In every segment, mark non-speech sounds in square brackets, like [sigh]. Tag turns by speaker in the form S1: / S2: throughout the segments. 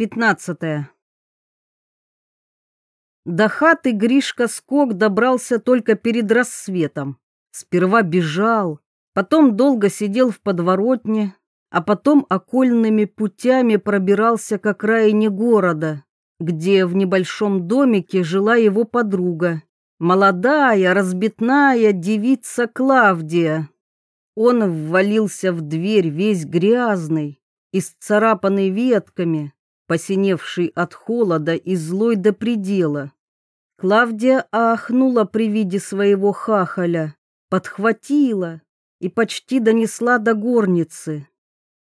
S1: 15. До хаты Гришка Скок добрался только перед рассветом. Сперва бежал, потом долго сидел в подворотне, а потом окольными путями пробирался к окраине города, где в небольшом домике жила его подруга, молодая, разбитная девица Клавдия. Он ввалился в дверь весь грязный, исцарапанный ветками, посиневший от холода и злой до предела. Клавдия ахнула при виде своего хахаля, подхватила и почти донесла до горницы.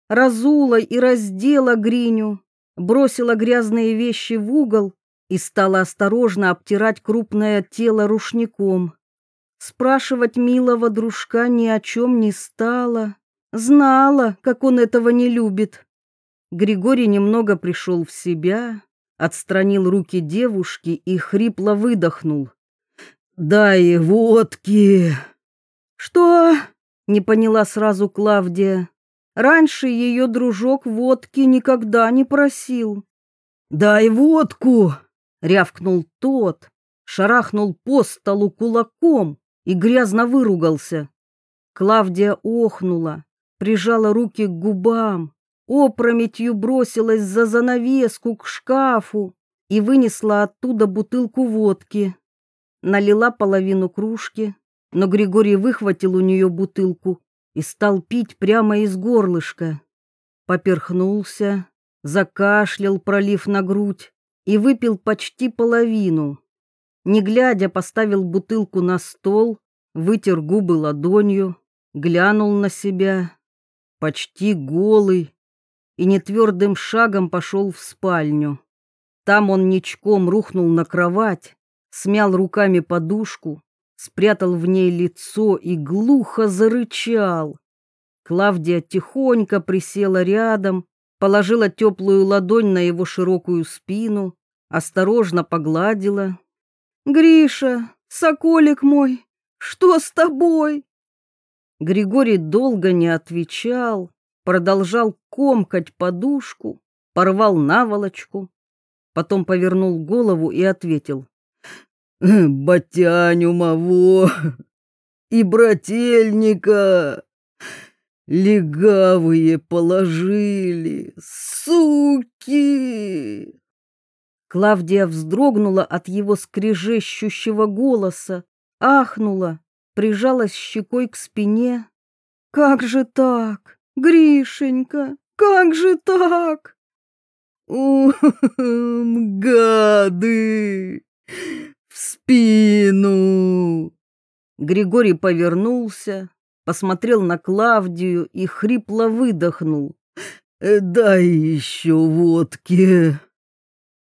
S1: Разула и раздела Гриню, бросила грязные вещи в угол и стала осторожно обтирать крупное тело рушником. Спрашивать милого дружка ни о чем не стала, знала, как он этого не любит. Григорий немного пришел в себя, отстранил руки девушки и хрипло выдохнул. «Дай водки!» «Что?» — не поняла сразу Клавдия. Раньше ее дружок водки никогда не просил. «Дай водку!» — рявкнул тот, шарахнул по столу кулаком и грязно выругался. Клавдия охнула, прижала руки к губам, опрометью бросилась за занавеску к шкафу и вынесла оттуда бутылку водки. Налила половину кружки, но Григорий выхватил у нее бутылку и стал пить прямо из горлышка. Поперхнулся, закашлял, пролив на грудь, и выпил почти половину. Не глядя, поставил бутылку на стол, вытер губы ладонью, глянул на себя, почти голый, и нетвердым шагом пошел в спальню. Там он ничком рухнул на кровать, смял руками подушку, спрятал в ней лицо и глухо зарычал. Клавдия тихонько присела рядом, положила теплую ладонь на его широкую спину, осторожно погладила. «Гриша, соколик мой, что с тобой?» Григорий долго не отвечал, продолжал комкать подушку, порвал наволочку, потом повернул голову и ответил. «Батяню моего и брательника легавые положили, суки!» Клавдия вздрогнула от его скрежещущего голоса, ахнула, прижалась щекой к спине. «Как же так? Гришенька, как же так? Ум, гады! В спину! Григорий повернулся, посмотрел на Клавдию и хрипло выдохнул. «Э, «Дай еще водки!»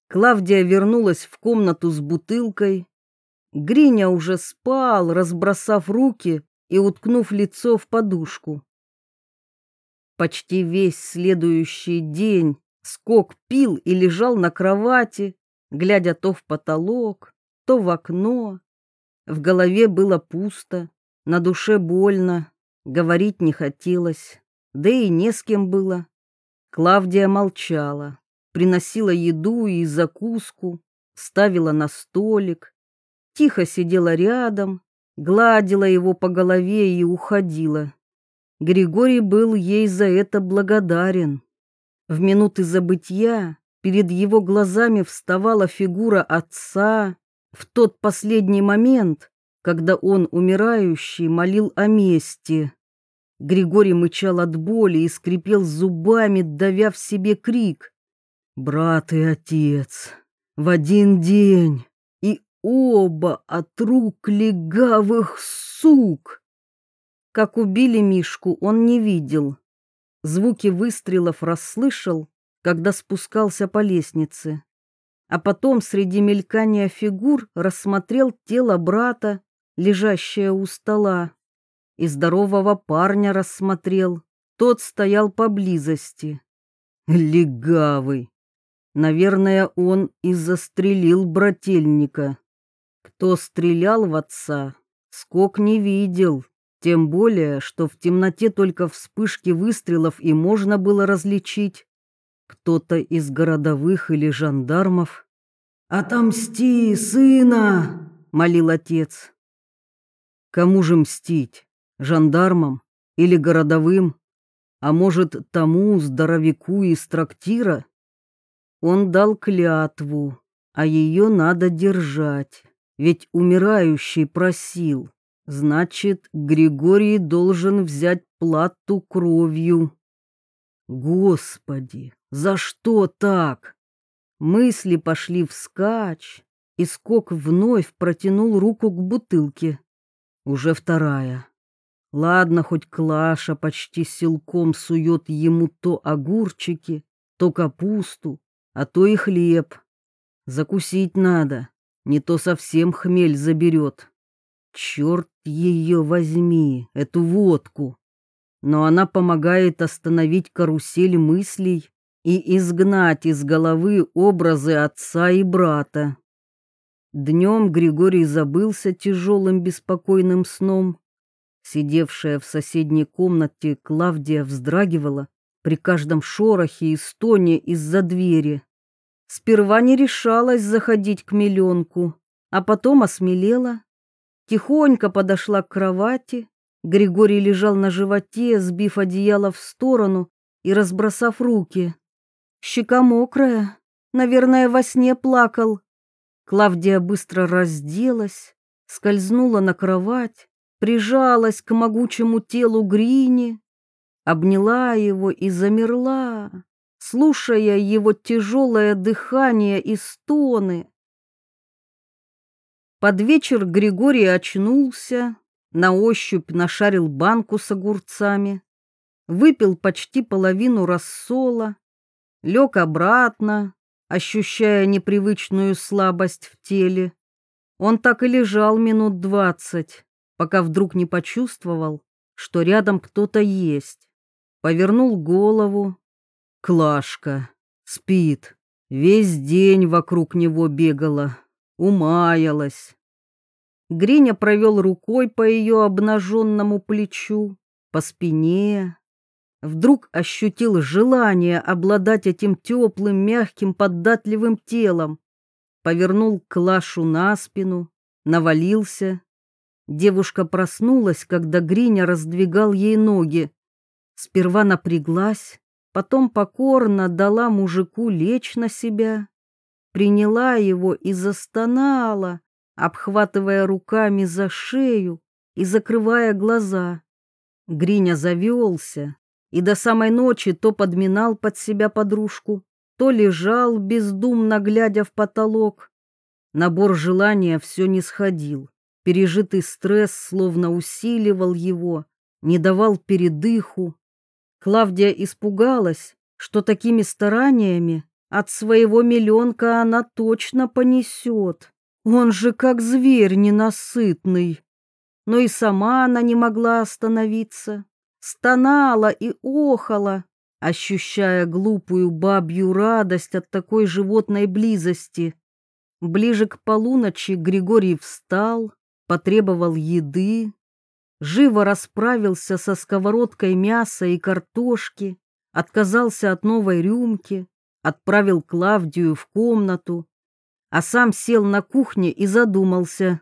S1: Клавдия вернулась в комнату с бутылкой. Гриня уже спал, разбросав руки и уткнув лицо в подушку. Почти весь следующий день Скок пил и лежал на кровати, глядя то в потолок, то в окно. В голове было пусто, на душе больно, говорить не хотелось, да и не с кем было. Клавдия молчала, приносила еду и закуску, ставила на столик, тихо сидела рядом, гладила его по голове и уходила. Григорий был ей за это благодарен. В минуты забытья перед его глазами вставала фигура отца в тот последний момент, когда он, умирающий, молил о мести. Григорий мычал от боли и скрипел зубами, давя в себе крик. «Брат и отец! В один день! И оба от рук легавых сук!» Как убили Мишку, он не видел. Звуки выстрелов расслышал, когда спускался по лестнице. А потом среди мелькания фигур рассмотрел тело брата, лежащее у стола. И здорового парня рассмотрел. Тот стоял поблизости. Легавый. Наверное, он и застрелил брательника. Кто стрелял в отца, скок не видел. Тем более, что в темноте только вспышки выстрелов и можно было различить. Кто-то из городовых или жандармов. «Отомсти, сына!» — молил отец. Кому же мстить? Жандармам или городовым? А может, тому здоровяку из трактира? Он дал клятву, а ее надо держать, ведь умирающий просил. Значит, Григорий должен взять плату кровью. Господи, за что так? Мысли пошли вскачь, и Скок вновь протянул руку к бутылке. Уже вторая. Ладно, хоть Клаша почти силком сует ему то огурчики, то капусту, а то и хлеб. Закусить надо, не то совсем хмель заберет. Черт ее возьми, эту водку. Но она помогает остановить карусель мыслей и изгнать из головы образы отца и брата. Днем Григорий забылся тяжелым беспокойным сном. Сидевшая в соседней комнате Клавдия вздрагивала при каждом шорохе и стоне из-за двери. Сперва не решалась заходить к миллионку, а потом осмелела. Тихонько подошла к кровати. Григорий лежал на животе, сбив одеяло в сторону и разбросав руки. Щека мокрая, наверное, во сне плакал. Клавдия быстро разделась, скользнула на кровать, прижалась к могучему телу Грини, обняла его и замерла, слушая его тяжелое дыхание и стоны. Под вечер Григорий очнулся, на ощупь нашарил банку с огурцами, выпил почти половину рассола, лег обратно, ощущая непривычную слабость в теле. Он так и лежал минут двадцать, пока вдруг не почувствовал, что рядом кто-то есть. Повернул голову. Клашка спит. Весь день вокруг него бегала умаялась. Гриня провел рукой по ее обнаженному плечу, по спине. Вдруг ощутил желание обладать этим теплым, мягким, податливым телом. Повернул клашу на спину, навалился. Девушка проснулась, когда Гриня раздвигал ей ноги. Сперва напряглась, потом покорно дала мужику лечь на себя приняла его и застонала, обхватывая руками за шею и закрывая глаза. Гриня завелся и до самой ночи то подминал под себя подружку, то лежал, бездумно глядя в потолок. Набор желания все не сходил. Пережитый стресс словно усиливал его, не давал передыху. Клавдия испугалась, что такими стараниями от своего миллионка она точно понесет. Он же как зверь ненасытный. Но и сама она не могла остановиться. Стонала и охала, ощущая глупую бабью радость от такой животной близости. Ближе к полуночи Григорий встал, потребовал еды, живо расправился со сковородкой мяса и картошки, отказался от новой рюмки, отправил Клавдию в комнату, а сам сел на кухне и задумался.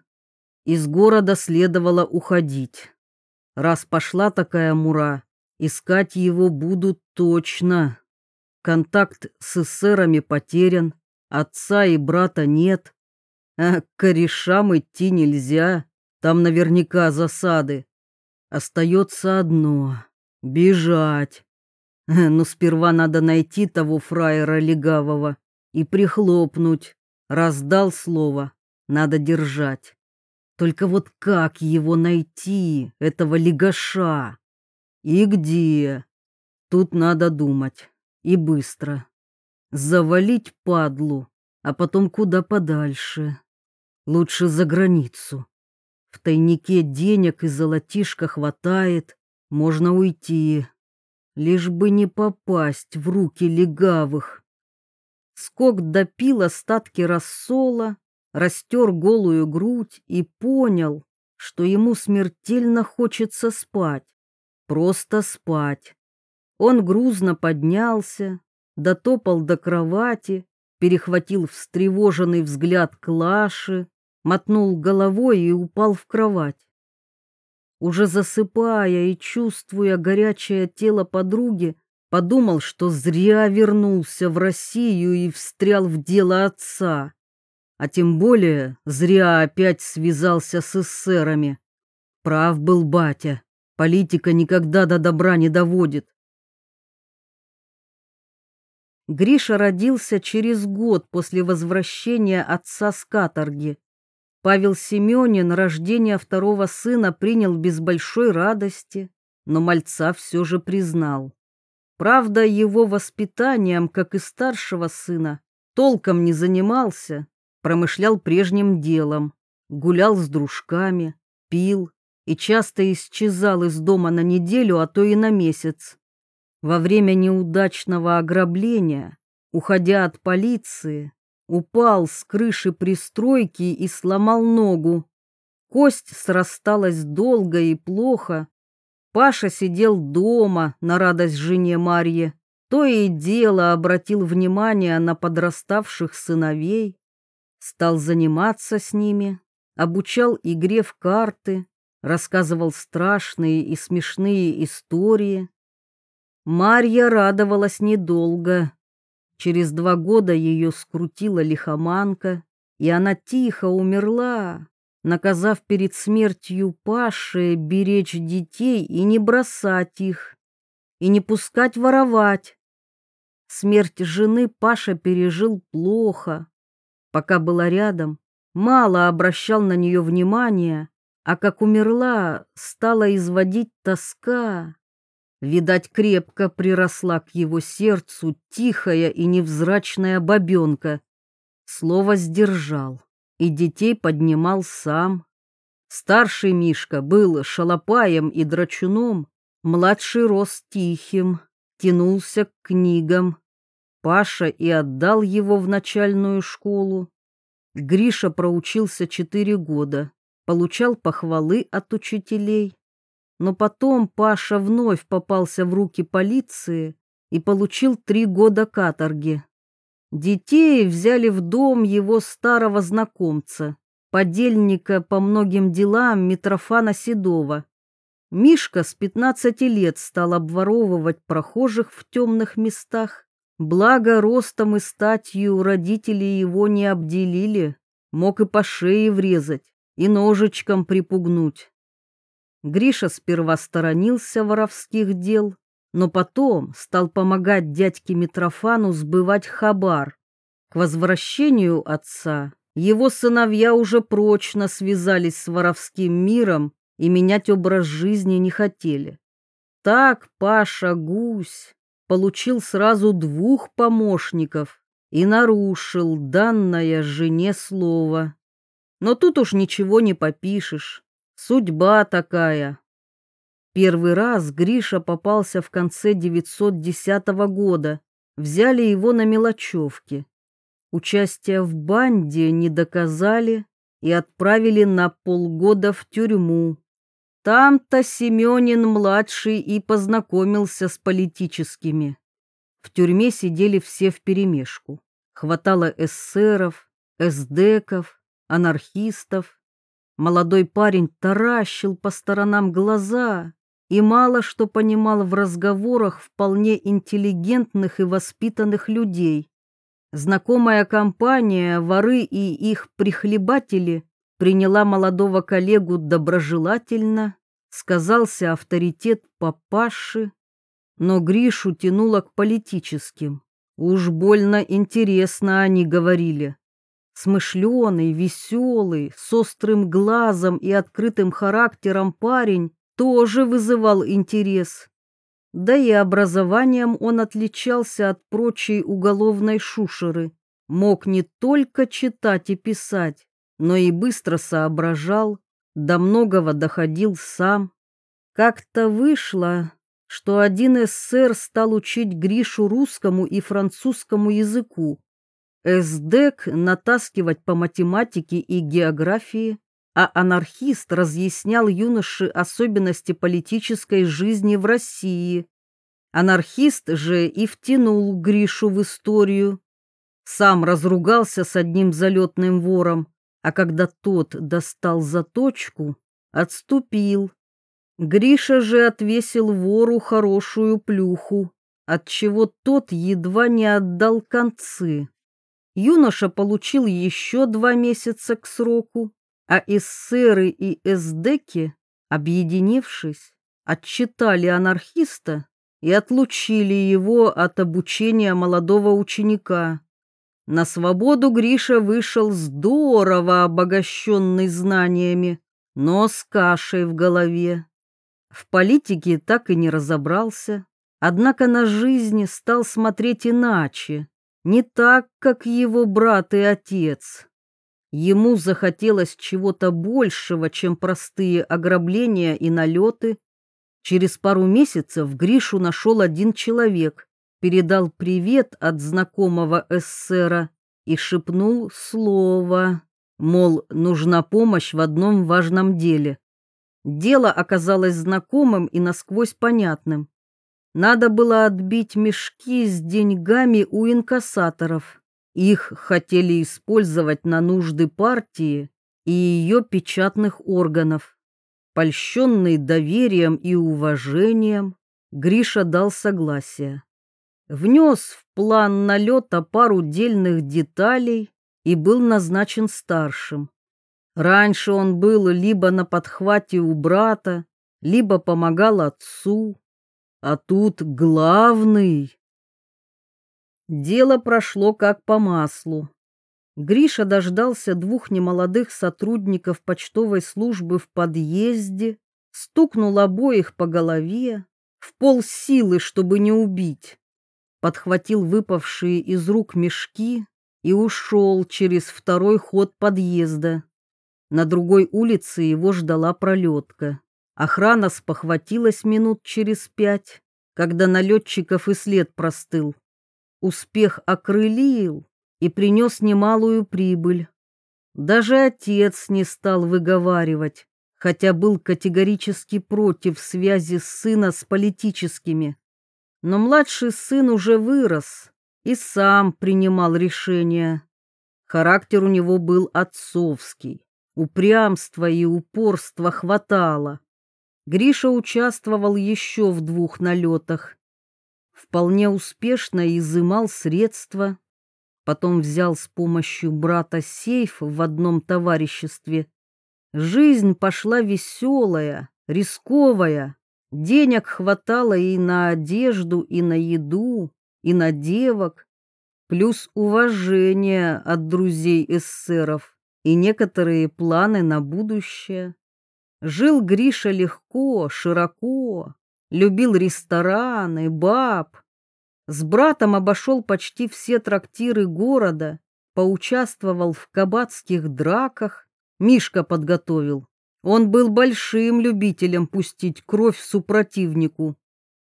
S1: Из города следовало уходить. Раз пошла такая мура, искать его будут точно. Контакт с эсерами потерян, отца и брата нет. А к корешам идти нельзя, там наверняка засады. Остается одно — бежать. Но сперва надо найти того фраера легавого и прихлопнуть. Раздал слово, надо держать. Только вот как его найти, этого легаша? И где? Тут надо думать. И быстро. Завалить падлу, а потом куда подальше. Лучше за границу. В тайнике денег и золотишка хватает, можно уйти лишь бы не попасть в руки легавых. Скок допил остатки рассола, растер голую грудь и понял, что ему смертельно хочется спать. Просто спать. Он грузно поднялся, дотопал до кровати, перехватил встревоженный взгляд Клаши, мотнул головой и упал в кровать. Уже засыпая и чувствуя горячее тело подруги, подумал, что зря вернулся в Россию и встрял в дело отца, а тем более зря опять связался с эсерами. Прав был батя, политика никогда до добра не доводит. Гриша родился через год после возвращения отца с каторги. Павел Семенин рождение второго сына принял без большой радости, но мальца все же признал. Правда, его воспитанием, как и старшего сына, толком не занимался, промышлял прежним делом, гулял с дружками, пил и часто исчезал из дома на неделю, а то и на месяц. Во время неудачного ограбления, уходя от полиции, упал с крыши пристройки и сломал ногу. Кость срасталась долго и плохо. Паша сидел дома на радость жене Марье, то и дело обратил внимание на подраставших сыновей, стал заниматься с ними, обучал игре в карты, рассказывал страшные и смешные истории. Марья радовалась недолго. Через два года ее скрутила лихоманка, и она тихо умерла, наказав перед смертью Паше беречь детей и не бросать их, и не пускать воровать. Смерть жены Паша пережил плохо. Пока была рядом, мало обращал на нее внимания, а как умерла, стала изводить тоска. Видать, крепко приросла к его сердцу тихая и невзрачная бабенка. Слово сдержал, и детей поднимал сам. Старший Мишка был шалопаем и драчуном, младший рос тихим, тянулся к книгам. Паша и отдал его в начальную школу. Гриша проучился четыре года, получал похвалы от учителей. Но потом Паша вновь попался в руки полиции и получил три года каторги. Детей взяли в дом его старого знакомца, подельника по многим делам Митрофана Седова. Мишка с 15 лет стал обворовывать прохожих в темных местах. Благо, ростом и статью родители его не обделили, мог и по шее врезать, и ножичком припугнуть. Гриша сперва сторонился воровских дел, но потом стал помогать дядьке Митрофану сбывать хабар. К возвращению отца его сыновья уже прочно связались с воровским миром и менять образ жизни не хотели. Так Паша Гусь получил сразу двух помощников и нарушил данное жене слово. Но тут уж ничего не попишешь. Судьба такая. Первый раз Гриша попался в конце 910 года. Взяли его на мелочевке. Участие в банде не доказали и отправили на полгода в тюрьму. Там-то Семенин-младший и познакомился с политическими. В тюрьме сидели все вперемешку. Хватало эсеров, эсдеков, анархистов, Молодой парень таращил по сторонам глаза и мало что понимал в разговорах вполне интеллигентных и воспитанных людей. Знакомая компания, воры и их прихлебатели, приняла молодого коллегу доброжелательно, сказался авторитет папаши, но Гришу тянуло к политическим. Уж больно интересно они говорили. Смышленый, веселый, с острым глазом и открытым характером парень тоже вызывал интерес. Да и образованием он отличался от прочей уголовной шушеры. Мог не только читать и писать, но и быстро соображал, до многого доходил сам. Как-то вышло, что один эсер стал учить Гришу русскому и французскому языку, СДЭК натаскивать по математике и географии, а анархист разъяснял юноше особенности политической жизни в России. Анархист же и втянул Гришу в историю. Сам разругался с одним залетным вором, а когда тот достал заточку, отступил. Гриша же отвесил вору хорошую плюху, отчего тот едва не отдал концы. Юноша получил еще два месяца к сроку, а эсеры и эсдеки, объединившись, отчитали анархиста и отлучили его от обучения молодого ученика. На свободу Гриша вышел здорово обогащенный знаниями, но с кашей в голове. В политике так и не разобрался, однако на жизнь стал смотреть иначе, не так, как его брат и отец. Ему захотелось чего-то большего, чем простые ограбления и налеты, Через пару месяцев Гришу нашел один человек, передал привет от знакомого эсера и шепнул слово, мол, нужна помощь в одном важном деле. Дело оказалось знакомым и насквозь понятным. Надо было отбить мешки с деньгами у инкассаторов. Их хотели использовать на нужды партии и ее печатных органов. Польщенный доверием и уважением, Гриша дал согласие. Внес в план налета пару дельных деталей и был назначен старшим. Раньше он был либо на подхвате у брата, либо помогал отцу, а тут главный. Дело прошло как по маслу. Гриша дождался двух немолодых сотрудников почтовой службы в подъезде, стукнул обоих по голове, в пол силы, чтобы не убить, подхватил выпавшие из рук мешки и ушел через второй ход подъезда. На другой улице его ждала пролетка. Охрана спохватилась минут через пять, когда налетчиков и след простыл. Успех окрылил, и принес немалую прибыль. Даже отец не стал выговаривать, хотя был категорически против связи сына с политическими. Но младший сын уже вырос и сам принимал решения. Характер у него был отцовский, упрямства и упорства хватало. Гриша участвовал еще в двух налетах. Вполне успешно изымал средства, потом взял с помощью брата сейф в одном товариществе. Жизнь пошла веселая, рисковая. Денег хватало и на одежду, и на еду, и на девок, плюс уважение от друзей эсеров и некоторые планы на будущее. Жил Гриша легко, широко, любил рестораны, баб, с братом обошел почти все трактиры города, поучаствовал в кабацких драках, Мишка подготовил. Он был большим любителем пустить кровь супротивнику.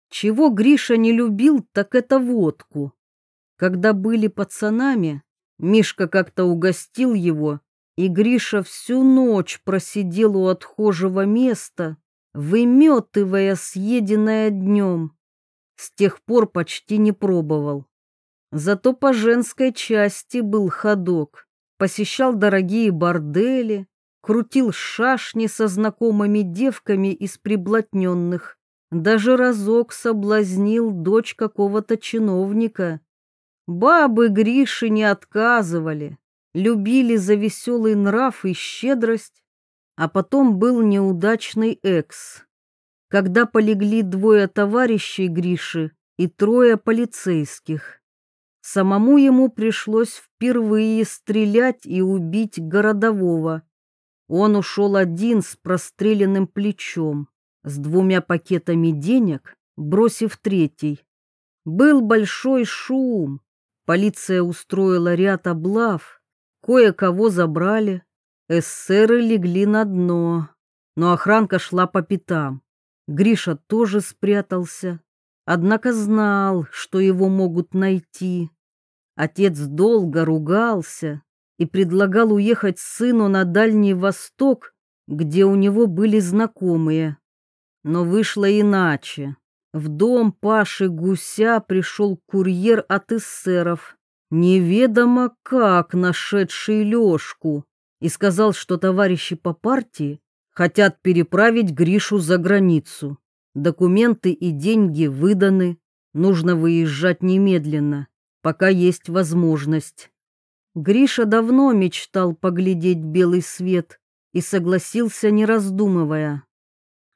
S1: Чего Гриша не любил, так это водку. Когда были пацанами, Мишка как-то угостил его, и Гриша всю ночь просидел у отхожего места, выметывая съеденное днем. С тех пор почти не пробовал. Зато по женской части был ходок. Посещал дорогие бордели, крутил шашни со знакомыми девками из приблотненных. Даже разок соблазнил дочь какого-то чиновника. Бабы Гриши не отказывали, любили за веселый нрав и щедрость, а потом был неудачный экс когда полегли двое товарищей Гриши и трое полицейских. Самому ему пришлось впервые стрелять и убить городового. Он ушел один с простреленным плечом, с двумя пакетами денег, бросив третий. Был большой шум. Полиция устроила ряд облав, кое-кого забрали, эсеры легли на дно, но охранка шла по пятам. Гриша тоже спрятался, однако знал, что его могут найти. Отец долго ругался и предлагал уехать сыну на Дальний Восток, где у него были знакомые. Но вышло иначе. в дом Паши Гуся пришел курьер от эсеров, неведомо как нашедший Лешку, и сказал, что товарищи по партии хотят переправить Гришу за границу. Документы и деньги выданы, нужно выезжать немедленно, пока есть возможность. Гриша давно мечтал поглядеть белый свет и согласился, не раздумывая.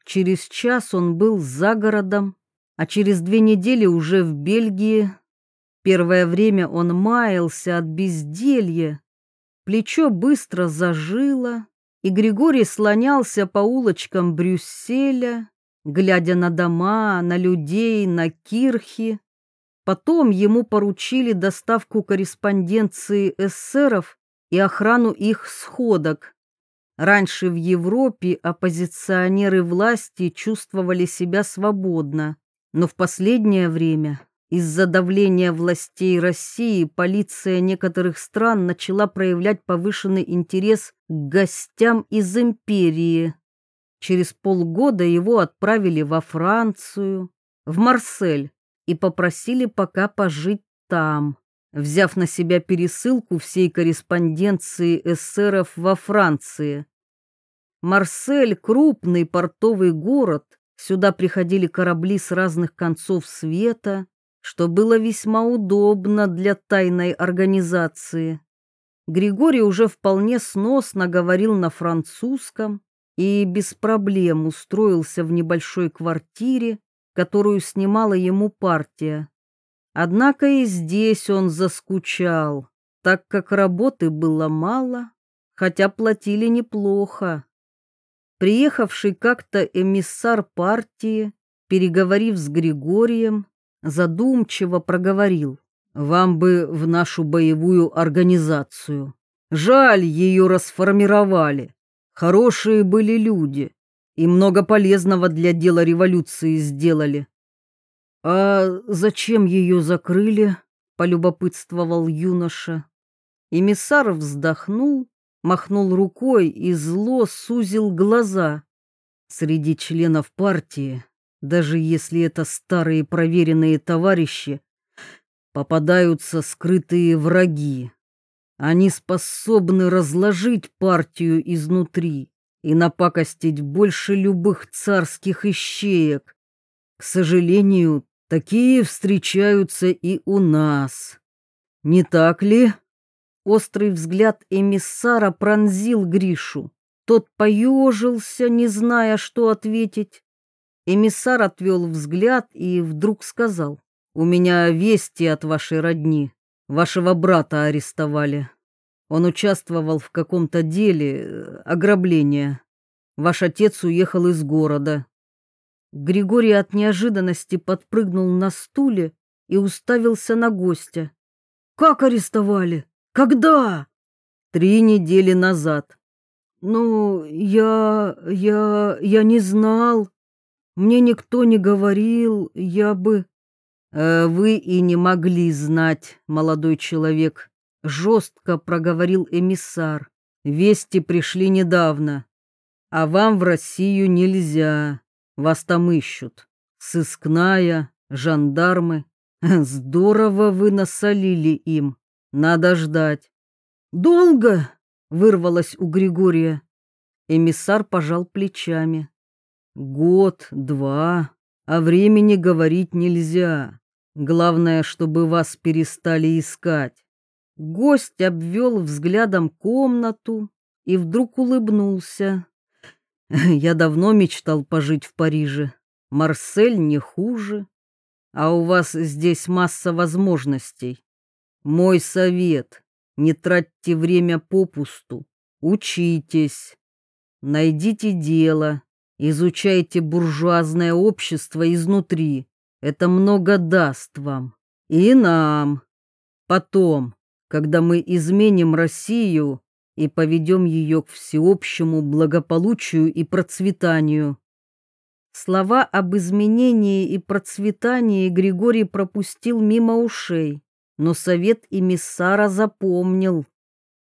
S1: Через час он был за городом, а через две недели уже в Бельгии. Первое время он маялся от безделья. Плечо быстро зажило, и Григорий слонялся по улочкам Брюсселя, глядя на дома, на людей, на кирхи. Потом ему поручили доставку корреспонденции эсеров и охрану их сходок. Раньше в Европе оппозиционеры власти чувствовали себя свободно, но в последнее время из-за давления властей России полиция некоторых стран начала проявлять повышенный интерес к гостям из империи. Через полгода его отправили во Францию, в Марсель, и попросили пока пожить там, взяв на себя пересылку всей корреспонденции эсеров во Франции. Марсель — крупный портовый город, сюда приходили корабли с разных концов света, что было весьма удобно для тайной организации. Григорий уже вполне сносно говорил на французском, и без проблем устроился в небольшой квартире, которую снимала ему партия. Однако и здесь он заскучал, так как работы было мало, хотя платили неплохо. Приехавший как-то эмиссар партии, переговорив с Григорием, задумчиво проговорил. «Вам бы в нашу боевую организацию. Жаль, ее расформировали. Хорошие были люди и много полезного для дела революции сделали. А зачем ее закрыли? полюбопытствовал юноша. Эмиссар вздохнул, махнул рукой и зло сузил глаза. Среди членов партии, даже если это старые проверенные товарищи, попадаются скрытые враги, они способны разложить партию изнутри и напакостить больше любых царских ищеек. К сожалению, такие встречаются и у нас. Не так ли? Острый взгляд эмиссара пронзил Гришу. Тот поежился, не зная, что ответить. Эмиссар отвел взгляд и вдруг сказал, «У меня вести от вашей родни. Вашего брата арестовали. Он участвовал в каком-то деле э, ограбления. Ваш отец уехал из города. Григорий от неожиданности подпрыгнул на стуле и уставился на гостя. Как арестовали? Когда? Три недели назад. Ну, я... я... я не знал. Мне никто не говорил, я бы... «Э, «Вы и не могли знать, молодой человек», — жестко проговорил эмиссар. «Вести пришли недавно, а вам в Россию нельзя, вас там ищут. Сыскная, жандармы. [laughs] Здорово вы насолили им, надо ждать». «Долго?» — вырвалось у Григория. Эмиссар пожал плечами. «Год, два, а времени говорить нельзя. Главное, чтобы вас перестали искать. Гость обвел взглядом комнату и вдруг улыбнулся. Я давно мечтал пожить в Париже. Марсель не хуже. А у вас здесь масса возможностей. Мой совет — не тратьте время попусту. Учитесь. Найдите дело. Изучайте буржуазное общество изнутри. Это много даст вам. И нам. Потом, когда мы изменим Россию и поведем ее к всеобщему благополучию и процветанию. Слова об изменении и процветании Григорий пропустил мимо ушей, но совет эмиссара запомнил.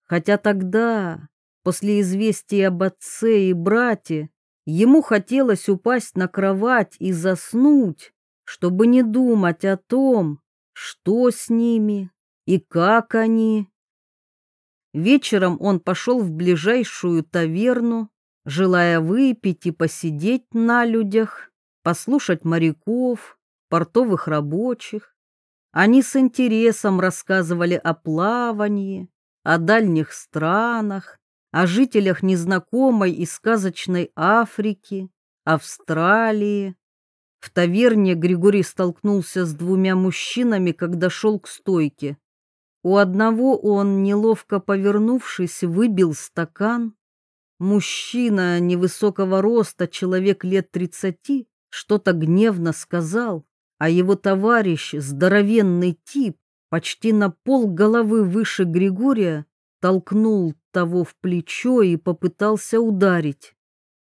S1: Хотя тогда, после известия об отце и брате, ему хотелось упасть на кровать и заснуть, чтобы не думать о том, что с ними и как они. Вечером он пошел в ближайшую таверну, желая выпить и посидеть на людях, послушать моряков, портовых рабочих. Они с интересом рассказывали о плавании, о дальних странах, о жителях незнакомой и сказочной Африки, Австралии. В таверне Григорий столкнулся с двумя мужчинами, когда шел к стойке. У одного он, неловко повернувшись, выбил стакан. Мужчина невысокого роста, человек лет тридцати, что-то гневно сказал, а его товарищ, здоровенный тип, почти на пол головы выше Григория, толкнул того в плечо и попытался ударить.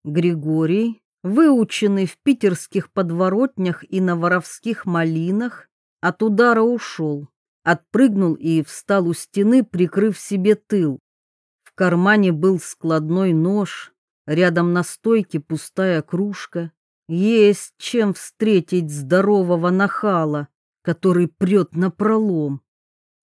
S1: Григорий, выученный в питерских подворотнях и на воровских малинах, от удара ушел, отпрыгнул и встал у стены, прикрыв себе тыл. В кармане был складной нож, рядом на стойке пустая кружка, есть чем встретить здорового нахала, который прет на пролом.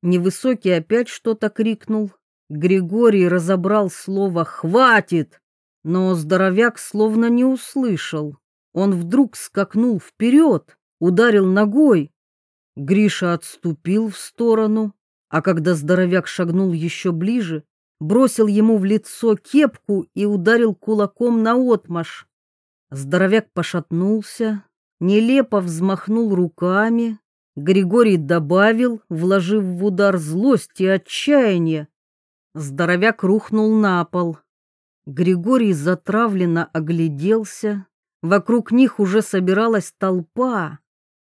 S1: Невысокий опять что-то крикнул. Григорий разобрал слово «хватит», но здоровяк словно не услышал. Он вдруг скакнул вперед, ударил ногой. Гриша отступил в сторону, а когда здоровяк шагнул еще ближе, бросил ему в лицо кепку и ударил кулаком наотмашь. Здоровяк пошатнулся, нелепо взмахнул руками. Григорий добавил, вложив в удар злость и отчаяние. Здоровяк рухнул на пол. Григорий затравленно огляделся. Вокруг них уже собиралась толпа.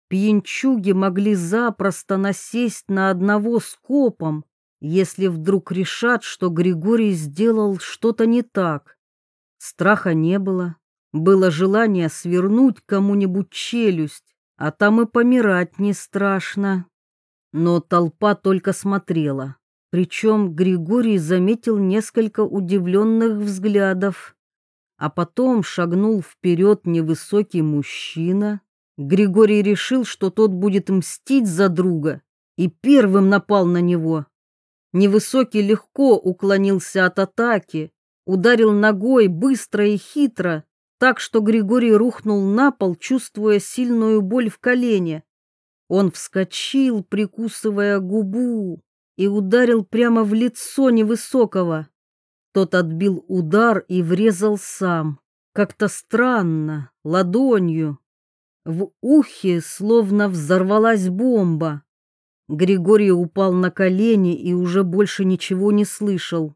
S1: Пьянчуги могли запросто насесть на одного скопом, если вдруг решат, что Григорий сделал что-то не так. Страха не было. Было желание свернуть кому-нибудь челюсть, а там и помирать не страшно. Но толпа только смотрела. Причем Григорий заметил несколько удивленных взглядов. А потом шагнул вперед невысокий мужчина. Григорий решил, что тот будет мстить за друга, и первым напал на него. Невысокий легко уклонился от атаки, ударил ногой быстро и хитро, так что Григорий рухнул на пол, чувствуя сильную боль в колене. Он вскочил, прикусывая губу, и ударил прямо в лицо невысокого. Тот отбил удар и врезал сам, как-то странно, ладонью. В ухе словно взорвалась бомба. Григорий упал на колени и уже больше ничего не слышал.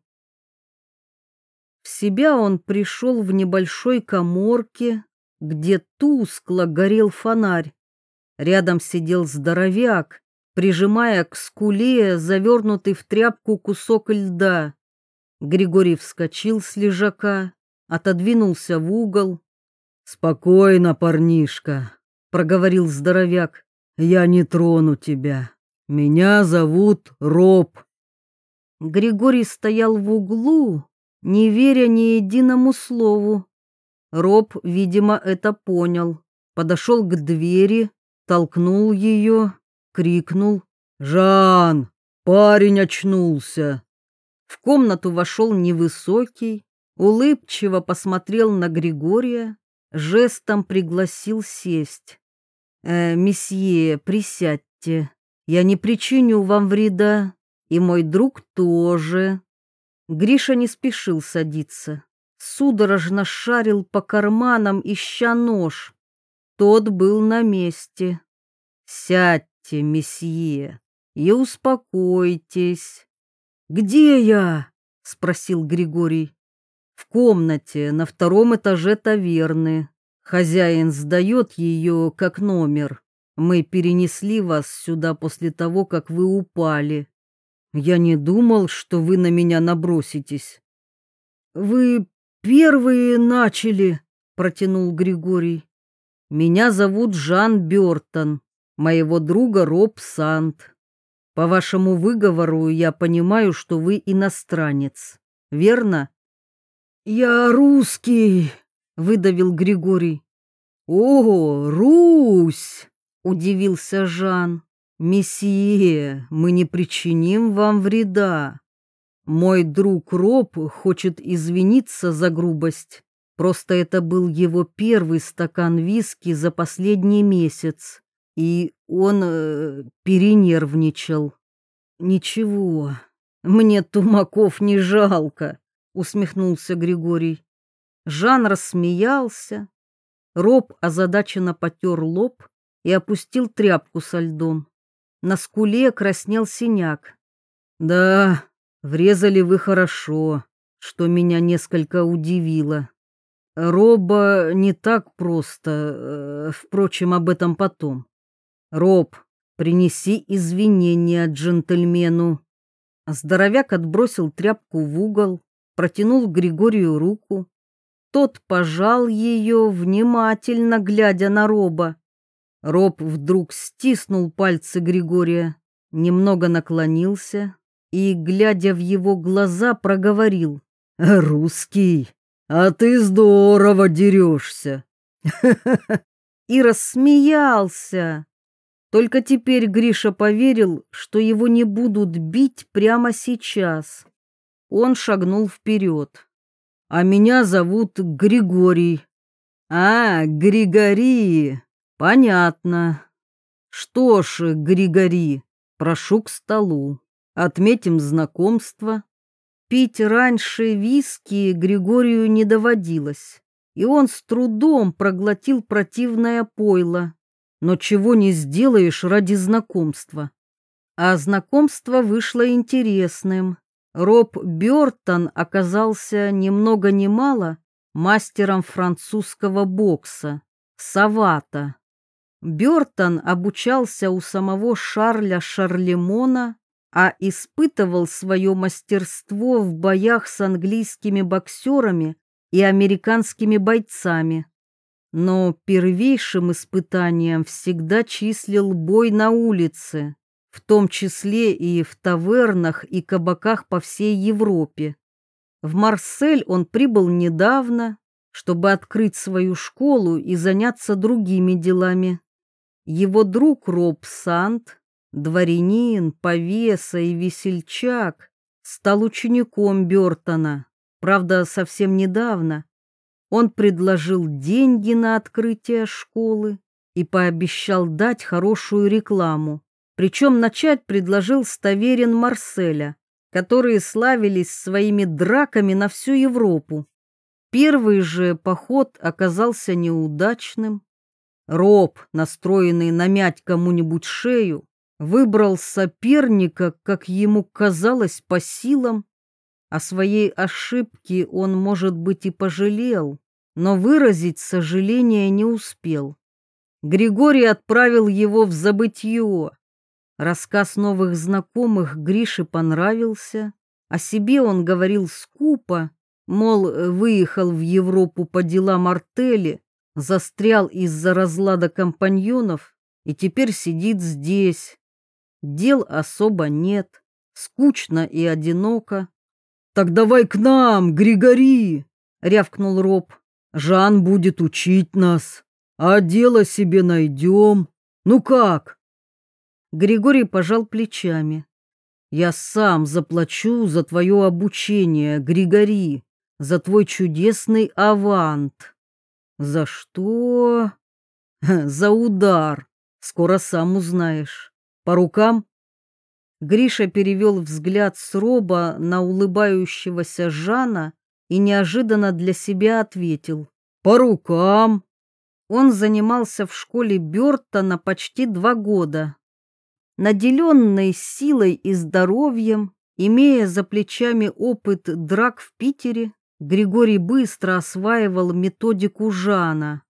S1: В себя он пришел в небольшой коморке, где тускло горел фонарь. Рядом сидел здоровяк, прижимая к скуле завернутый в тряпку кусок льда. Григорий вскочил с лежака, отодвинулся в угол. «Спокойно, парнишка», — проговорил здоровяк, — «я не трону тебя. Меня зовут Роб». Григорий стоял в углу, не веря ни единому слову. Роб, видимо, это понял. Подошел к двери, толкнул ее, крикнул «Жан! Парень очнулся!» В комнату вошел невысокий, улыбчиво посмотрел на Григория, жестом пригласил сесть. «Э, «Месье, присядьте, я не причиню вам вреда, и мой друг тоже». Гриша не спешил садиться. Судорожно шарил по карманам, ища нож. Тот был на месте. «Сядьте, месье, и успокойтесь». «Где я?» — спросил Григорий. «В комнате на втором этаже таверны. Хозяин сдает ее как номер. Мы перенесли вас сюда после того, как вы упали. Я не думал, что вы на меня наброситесь. Вы первые начали, протянул Григорий. Меня зовут Жан Бёртон, моего друга Роб Сант. По вашему выговору я понимаю, что вы иностранец. Верно? Я русский, выдавил Григорий. О, Русь! удивился Жан. «Месье, мы не причиним вам вреда. Мой друг Роб хочет извиниться за грубость. Просто это был его первый стакан виски за последний месяц, и он э, перенервничал. Ничего, мне тумаков не жалко, усмехнулся Григорий. Жан рассмеялся. Роб озадаченно потер лоб и опустил тряпку со льдом. На скуле краснел синяк. Да, врезали вы хорошо, что меня несколько удивило. Роба не так просто, э, впрочем, об этом потом. Роб, принеси извинения джентльмену. Здоровяк отбросил тряпку в угол, протянул Григорию руку. Тот пожал ее, внимательно глядя на Роба. Роб вдруг стиснул пальцы Григория, немного наклонился и, глядя в его глаза, проговорил. «Русский, а ты здорово дерешься!» [laughs] И рассмеялся. Только теперь Гриша поверил, что его не будут бить прямо сейчас. Он шагнул вперед. «А меня зовут Григорий». «А, Григорий, понятно. Что ж, Григорий, прошу к столу. Отметим знакомство». Пить раньше виски Григорию не доводилось, и он с трудом проглотил противное пойло. Но чего не сделаешь ради знакомства. А знакомство вышло интересным. Роб Бёртон оказался ни много ни мало мастером французского бокса, Савата. Бёртон обучался у самого Шарля Шарлемона, а испытывал свое мастерство в боях с английскими боксерами и американскими бойцами но первейшим испытанием всегда числил бой на улице, в том числе и в тавернах и кабаках по всей Европе. В Марсель он прибыл недавно, чтобы открыть свою школу и заняться другими делами. Его друг Роб Сант, дворянин, повеса и весельчак, стал учеником Бертона, правда, совсем недавно, он предложил деньги на открытие школы и пообещал дать хорошую рекламу. Причем начать предложил Ставерин Марселя, которые славились своими драками на всю Европу. Первый же поход оказался неудачным. Роб, настроенный намять кому-нибудь шею, выбрал соперника, как ему казалось, по силам, о своей ошибке он, может быть, и пожалел, но выразить сожаление не успел. Григорий отправил его в забытье. Рассказ новых знакомых Грише понравился. О себе он говорил скупо, мол, выехал в Европу по делам артели, застрял из-за разлада компаньонов и теперь сидит здесь. Дел особо нет, скучно и одиноко. «Так давай к нам, Григори!» — рявкнул Роб. «Жан будет учить нас, а дело себе найдем. Ну как?» Григорий пожал плечами. «Я сам заплачу за твое обучение, Григори, за твой чудесный авант». «За что?» «За удар. Скоро сам узнаешь. По рукам?» Гриша перевел взгляд с Роба на улыбающегося Жана и неожиданно для себя ответил. «По рукам!» Он занимался в школе Бёртона почти два года. Наделенный силой и здоровьем, имея за плечами опыт драк в Питере, Григорий быстро осваивал методику Жана.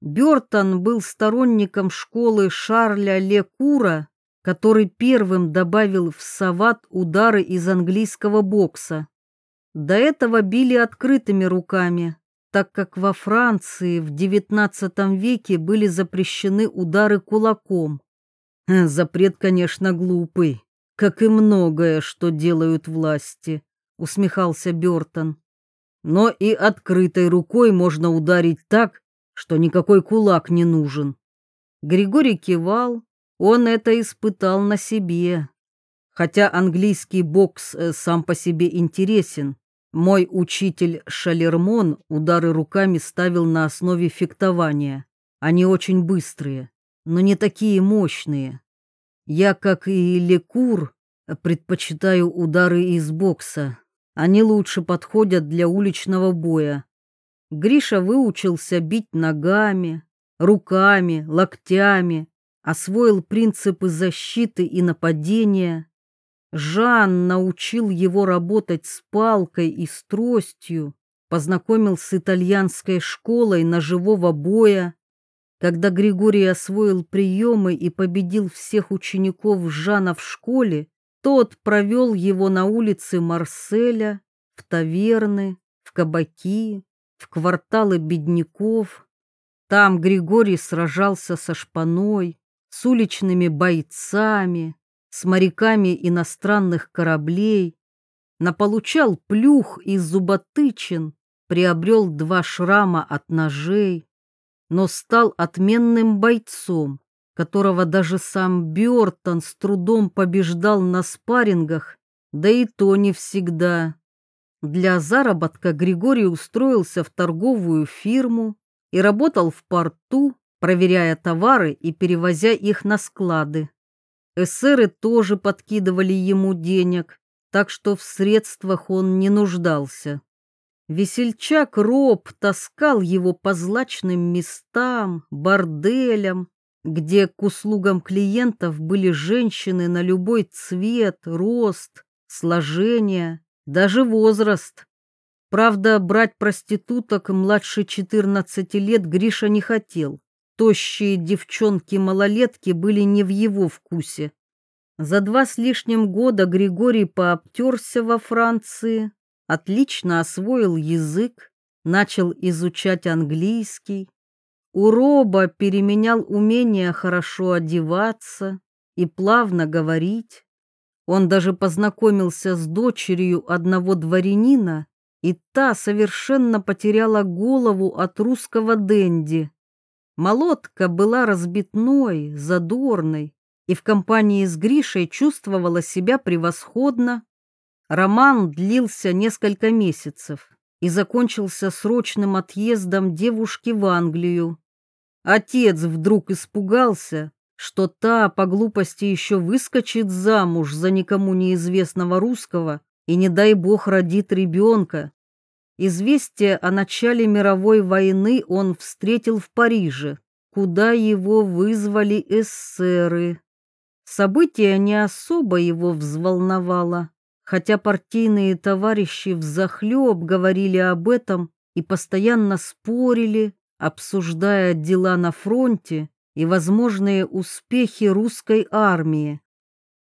S1: Бёртон был сторонником школы Шарля Лекура который первым добавил в сават удары из английского бокса. До этого били открытыми руками, так как во Франции в XIX веке были запрещены удары кулаком. Запрет, конечно, глупый, как и многое, что делают власти, усмехался Бёртон. Но и открытой рукой можно ударить так, что никакой кулак не нужен. Григорий кивал, он это испытал на себе. Хотя английский бокс э, сам по себе интересен, мой учитель Шалермон удары руками ставил на основе фехтования. Они очень быстрые, но не такие мощные. Я, как и Лекур, предпочитаю удары из бокса. Они лучше подходят для уличного боя. Гриша выучился бить ногами, руками, локтями, освоил принципы защиты и нападения. Жан научил его работать с палкой и с тростью, познакомил с итальянской школой ножевого боя, когда Григорий освоил приемы и победил всех учеников Жана в школе, тот провел его на улице Марселя, в таверны, в кабаки, в кварталы бедняков. Там Григорий сражался со шпаной, с уличными бойцами, с моряками иностранных кораблей, наполучал плюх из зуботычин, приобрел два шрама от ножей, но стал отменным бойцом, которого даже сам Бёртон с трудом побеждал на спаррингах, да и то не всегда. Для заработка Григорий устроился в торговую фирму и работал в порту, проверяя товары и перевозя их на склады. Эсеры тоже подкидывали ему денег, так что в средствах он не нуждался. Весельчак Роб таскал его по злачным местам, борделям, где к услугам клиентов были женщины на любой цвет, рост, сложение, даже возраст. Правда, брать проституток младше 14 лет Гриша не хотел. Тощие девчонки-малолетки были не в его вкусе. За два с лишним года Григорий пообтерся во Франции, отлично освоил язык, начал изучать английский. У Роба переменял умение хорошо одеваться и плавно говорить. Он даже познакомился с дочерью одного дворянина, и та совершенно потеряла голову от русского денди. Молодка была разбитной, задорной, и в компании с Гришей чувствовала себя превосходно. Роман длился несколько месяцев и закончился срочным отъездом девушки в Англию. Отец вдруг испугался, что та по глупости еще выскочит замуж за никому неизвестного русского и, не дай бог, родит ребенка. Известие о начале мировой войны он встретил в Париже, куда его вызвали эсеры. Событие не особо его взволновало хотя партийные товарищи взахлеб говорили об этом и постоянно спорили, обсуждая дела на фронте и возможные успехи русской армии.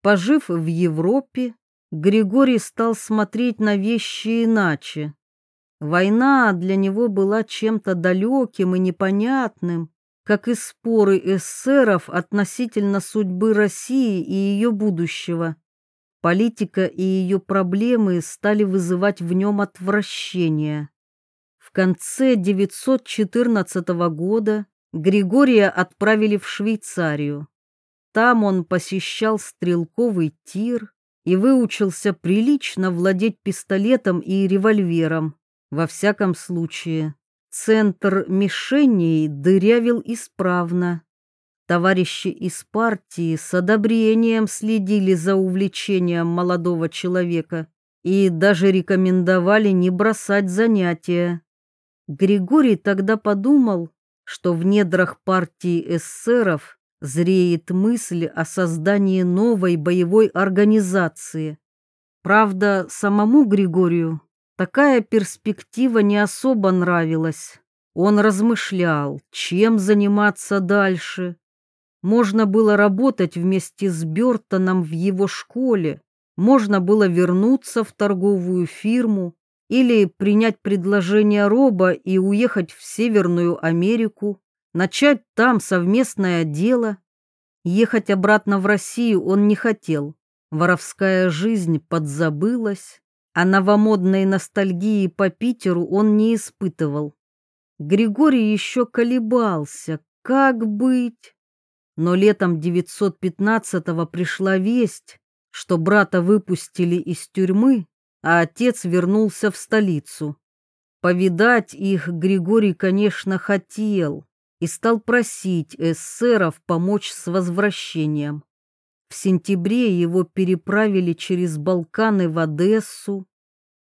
S1: Пожив в Европе, Григорий стал смотреть на вещи иначе. Война для него была чем-то далеким и непонятным, как и споры эсеров относительно судьбы России и ее будущего. Политика и ее проблемы стали вызывать в нем отвращение. В конце 914 года Григория отправили в Швейцарию. Там он посещал стрелковый тир и выучился прилично владеть пистолетом и револьвером. Во всяком случае, центр мишеней дырявил исправно. Товарищи из партии с одобрением следили за увлечением молодого человека и даже рекомендовали не бросать занятия. Григорий тогда подумал, что в недрах партии эсеров зреет мысль о создании новой боевой организации. Правда, самому Григорию такая перспектива не особо нравилась. Он размышлял, чем заниматься дальше можно было работать вместе с Бертоном в его школе, можно было вернуться в торговую фирму или принять предложение Роба и уехать в Северную Америку, начать там совместное дело. Ехать обратно в Россию он не хотел. Воровская жизнь подзабылась, а новомодной ностальгии по Питеру он не испытывал. Григорий еще колебался, как быть. но летом 915-го пришла весть, что брата выпустили из тюрьмы, а отец вернулся в столицу. Повидать их Григорий, конечно, хотел и стал просить эсеров помочь с возвращением. В сентябре его переправили через Балканы в Одессу,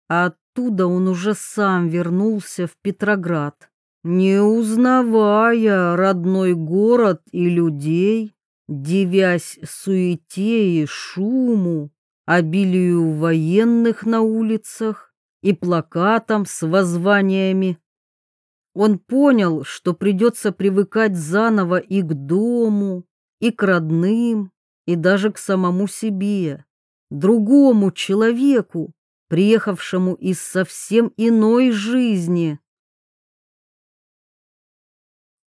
S1: а оттуда он уже сам вернулся в Петроград, не узнавая родной город и людей, девясь суете и шуму, обилию военных на улицах и плакатам с воззваниями. Он понял, что придется привыкать заново и к дому, и к родным, и даже к самому себе, другому человеку, приехавшему из совсем иной жизни.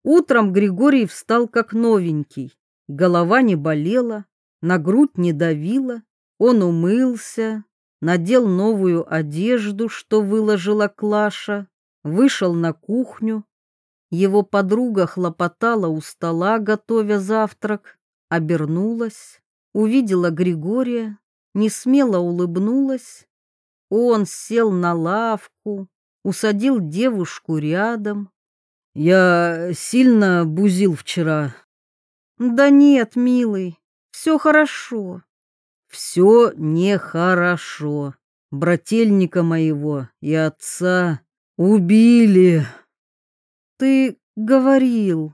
S1: Утром Григорий встал как новенький, голова не болела, на грудь не давила, он умылся, надел новую одежду, что выложила Клаша, вышел на кухню. Его подруга хлопотала у стола, готовя завтрак обернулась, увидела Григория, не смело улыбнулась. Он сел на лавку, усадил девушку рядом. «Я сильно бузил вчера». «Да нет, милый, все хорошо». «Все нехорошо. Брательника моего и отца убили». «Ты говорил».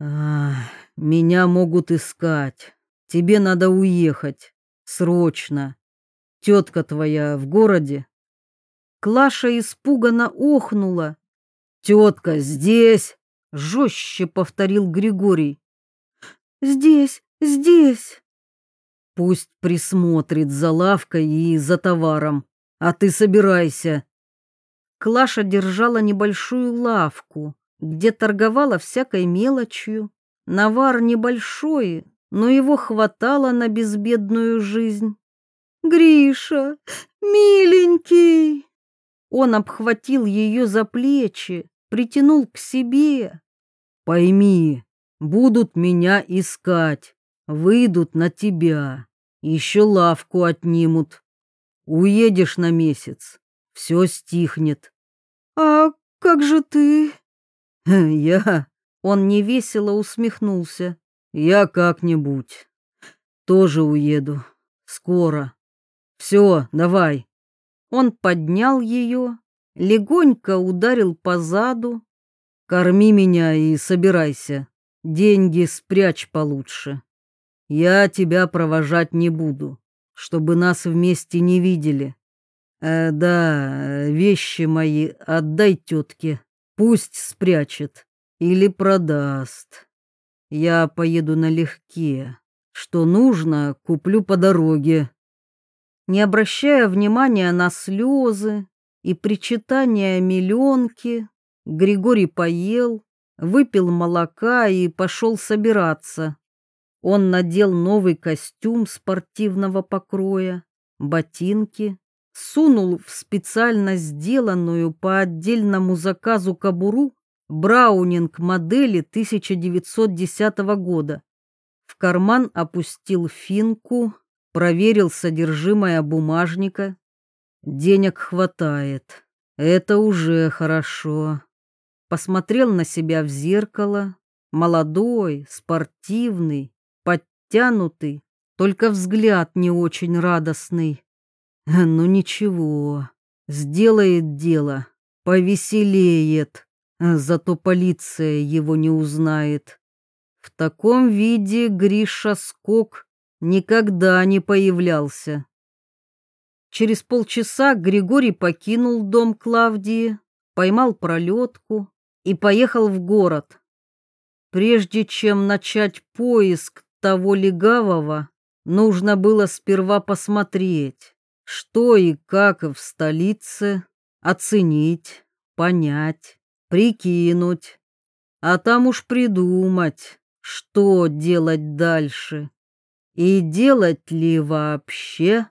S1: «Ах...» Меня могут искать. Тебе надо уехать. Срочно. Тетка твоя в городе?» Клаша испуганно охнула. «Тетка здесь!» — жестче повторил Григорий. «Здесь, здесь!» «Пусть присмотрит за лавкой и за товаром, а ты собирайся!» Клаша держала небольшую лавку, где торговала всякой мелочью, Навар небольшой, но его хватало на безбедную жизнь. «Гриша, миленький!» Он обхватил ее за плечи, притянул к себе. «Пойми, будут меня искать, выйдут на тебя, еще лавку отнимут. Уедешь на месяц, все стихнет». «А как же ты?» [laughs] «Я он невесело усмехнулся. «Я как-нибудь. Тоже уеду. Скоро. Все, давай». Он поднял ее, легонько ударил по заду. «Корми меня и собирайся. Деньги спрячь получше. Я тебя провожать не буду, чтобы нас вместе не видели. Э, да, вещи мои отдай тетке, пусть спрячет или продаст. Я поеду налегке. Что нужно, куплю по дороге. Не обращая внимания на слезы и причитания миллионки, Григорий поел, выпил молока и пошел собираться. Он надел новый костюм спортивного покроя, ботинки, сунул в специально сделанную по отдельному заказу кобуру Браунинг модели 1910 года. В карман опустил финку, проверил содержимое бумажника. Денег хватает. Это уже хорошо. Посмотрел на себя в зеркало. Молодой, спортивный, подтянутый, только взгляд не очень радостный. Ну ничего, сделает дело, повеселеет. Зато полиция его не узнает. В таком виде Гриша Скок никогда не появлялся. Через полчаса Григорий покинул дом Клавдии, поймал пролетку и поехал в город. Прежде чем начать поиск того легавого, нужно было сперва посмотреть, что и как в столице, оценить, понять прикинуть, а там уж придумать, что делать дальше и делать ли вообще.